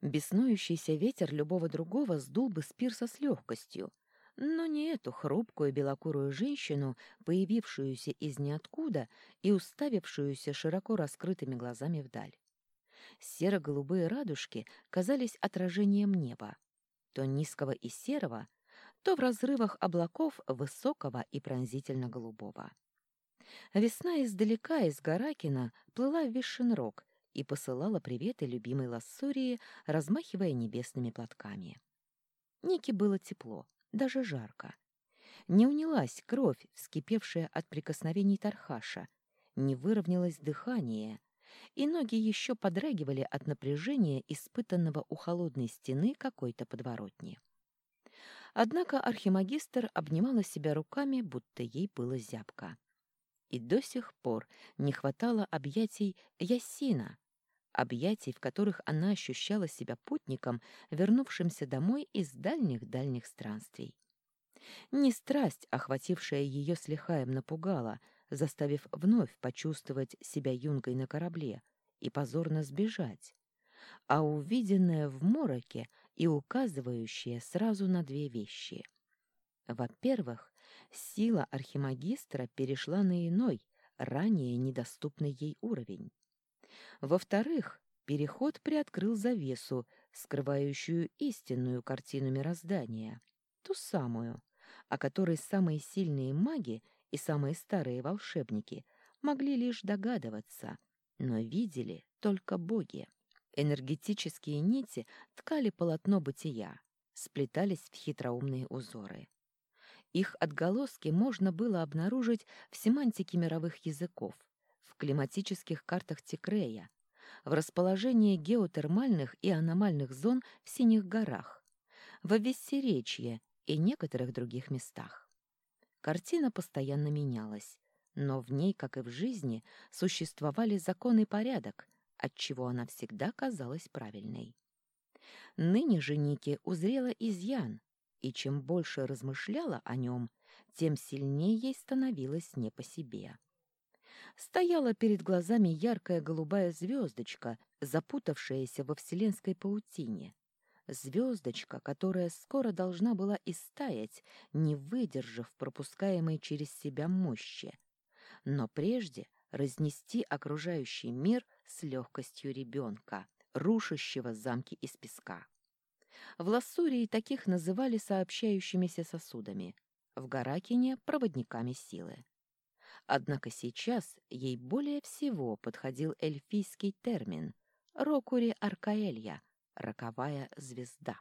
Беснующийся ветер любого другого сдул бы с пирса с легкостью, но не эту хрупкую белокурую женщину, появившуюся из ниоткуда и уставившуюся широко раскрытыми глазами вдаль. Серо-голубые радужки казались отражением неба, то низкого и серого, то в разрывах облаков высокого и пронзительно-голубого. Весна издалека из Гаракина плыла в Вишенрог и посылала приветы любимой Лассурии, размахивая небесными платками. Нике было тепло, даже жарко. Не унялась кровь, вскипевшая от прикосновений Тархаша, не выровнялось дыхание, и ноги еще подрагивали от напряжения, испытанного у холодной стены какой-то подворотни. Однако архимагистр обнимала себя руками, будто ей было зябко. И до сих пор не хватало объятий Ясина, объятий, в которых она ощущала себя путником, вернувшимся домой из дальних-дальних странствий. Не страсть, охватившая ее с напугала, заставив вновь почувствовать себя юнгой на корабле и позорно сбежать, а увиденное в мороке и указывающее сразу на две вещи. Во-первых, сила архимагистра перешла на иной, ранее недоступный ей уровень. Во-вторых, переход приоткрыл завесу, скрывающую истинную картину мироздания, ту самую, о которой самые сильные маги и самые старые волшебники могли лишь догадываться, но видели только боги. Энергетические нити ткали полотно бытия, сплетались в хитроумные узоры. Их отголоски можно было обнаружить в семантике мировых языков, климатических картах Тикрея, в расположении геотермальных и аномальных зон в Синих горах, в Виссеречье и некоторых других местах. Картина постоянно менялась, но в ней, как и в жизни, существовали закон и порядок, отчего она всегда казалась правильной. Ныне же Ники узрела изъян, и чем больше размышляла о нем, тем сильнее ей становилось не по себе стояла перед глазами яркая голубая звездочка, запутавшаяся во вселенской паутине. Звездочка, которая скоро должна была истаять, не выдержав пропускаемой через себя мощи, но прежде разнести окружающий мир с легкостью ребенка, рушащего замки из песка. В Лассурии таких называли сообщающимися сосудами, в Гаракине — проводниками силы. Однако сейчас ей более всего подходил эльфийский термин «рокури аркаэлья» — «роковая звезда».